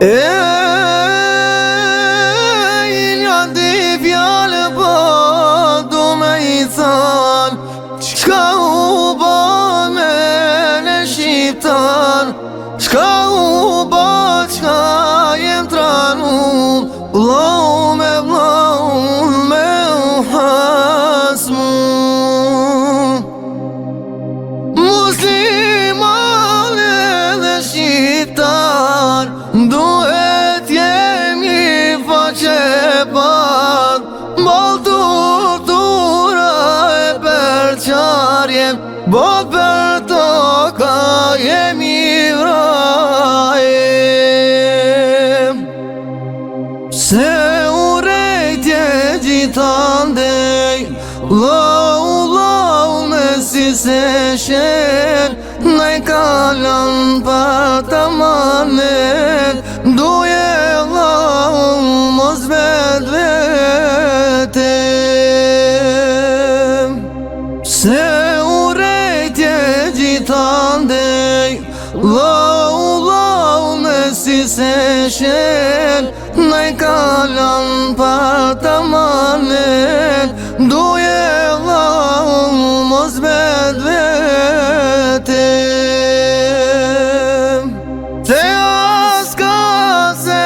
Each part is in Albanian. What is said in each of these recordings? E, i një di vjallë po du me i të anë u banë me në shqiptanë Që ka u banë që ka Bo për tokaj e miraj Se u rejtje gjithande Lë u lëvën e si se shen Nëj kalan për të maden Lau, lau, me si se shen Në i kalan pa të manen Duje, lau, mos bet vete Se aska se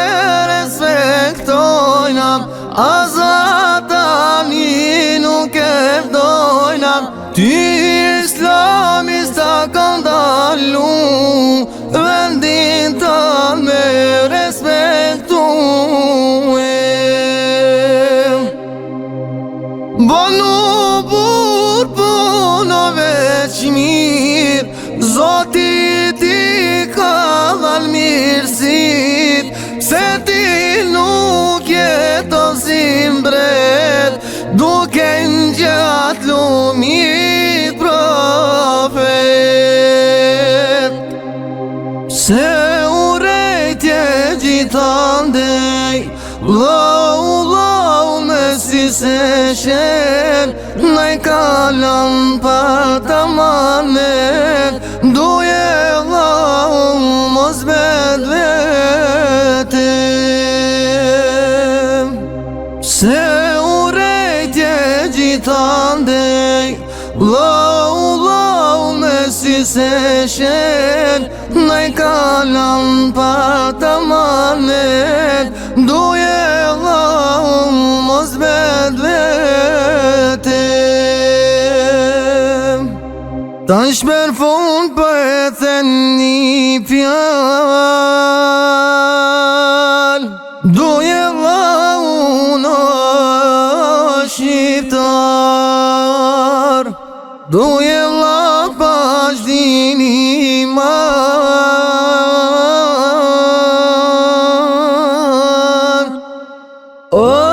respektojna Aza ta mi nuk e vdojna Ti mirë Zoti ti ka mirësit Se ti nuk jetë o zimbret Duke në gjatë lumit profet Se u rejtje gjithandej La u la u se shen Nëj kalan për të manen Doje la u mos bedve te Se u rejtje gjithande La u si se shen Në i kalan pa të manet Duje dha unë mos bet vete Ta shper fund për po e the një fjall Duje dha unë o shqiptar Duje dha baş dini iman Om oh.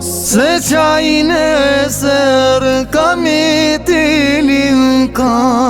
Se çayne ser kami kan